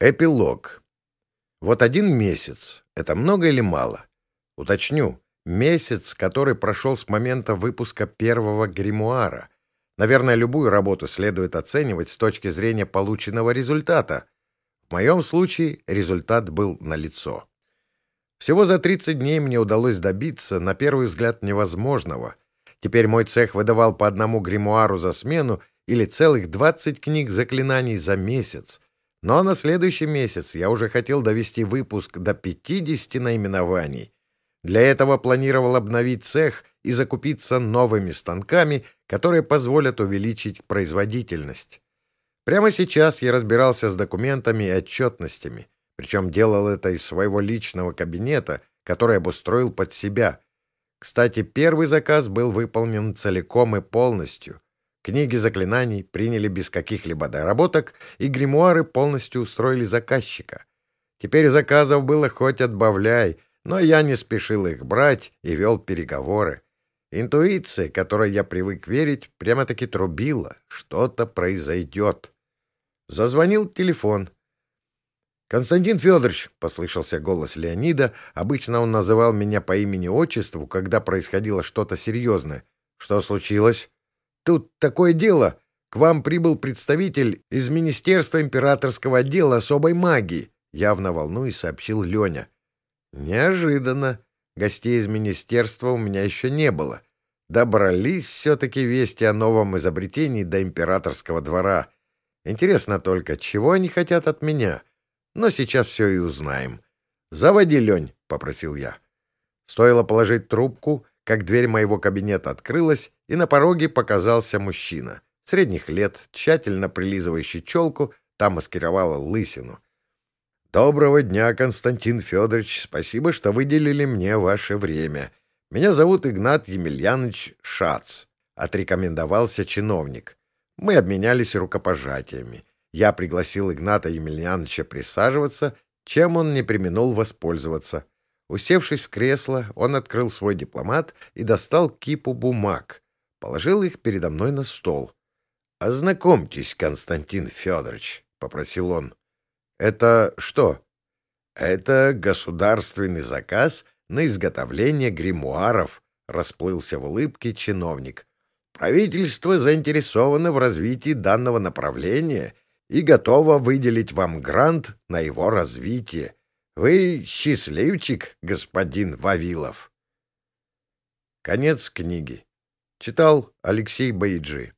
Эпилог. Вот один месяц — это много или мало? Уточню. Месяц, который прошел с момента выпуска первого гримуара. Наверное, любую работу следует оценивать с точки зрения полученного результата. В моем случае результат был налицо. Всего за 30 дней мне удалось добиться, на первый взгляд, невозможного. Теперь мой цех выдавал по одному гримуару за смену или целых 20 книг заклинаний за месяц. Но на следующий месяц я уже хотел довести выпуск до 50 наименований. Для этого планировал обновить цех и закупиться новыми станками, которые позволят увеличить производительность. Прямо сейчас я разбирался с документами и отчетностями, причем делал это из своего личного кабинета, который обустроил под себя. Кстати, первый заказ был выполнен целиком и полностью. Книги заклинаний приняли без каких-либо доработок, и гримуары полностью устроили заказчика. Теперь заказов было хоть отбавляй, но я не спешил их брать и вел переговоры. Интуиция, которой я привык верить, прямо-таки трубила. Что-то произойдет. Зазвонил телефон. «Константин Федорович», — послышался голос Леонида, обычно он называл меня по имени-отчеству, когда происходило что-то серьезное. «Что случилось?» Тут такое дело. К вам прибыл представитель из Министерства императорского отдела особой магии, явно волнуясь, сообщил Леня. Неожиданно. Гостей из министерства у меня еще не было. Добрались все-таки вести о новом изобретении до императорского двора. Интересно только, чего они хотят от меня? Но сейчас все и узнаем. «Заводи, Лень», — попросил я. Стоило положить трубку, как дверь моего кабинета открылась, и на пороге показался мужчина. Средних лет, тщательно прилизывающий челку, там маскировала лысину. «Доброго дня, Константин Федорович. Спасибо, что выделили мне ваше время. Меня зовут Игнат Емельянович Шац», — отрекомендовался чиновник. Мы обменялись рукопожатиями. Я пригласил Игната Емельяновича присаживаться, чем он не применул воспользоваться — Усевшись в кресло, он открыл свой дипломат и достал кипу бумаг. Положил их передо мной на стол. — Ознакомьтесь, Константин Федорович, — попросил он. — Это что? — Это государственный заказ на изготовление гримуаров, — расплылся в улыбке чиновник. — Правительство заинтересовано в развитии данного направления и готово выделить вам грант на его развитие. Вы счастливчик, господин Вавилов. Конец книги. Читал Алексей Баиджи.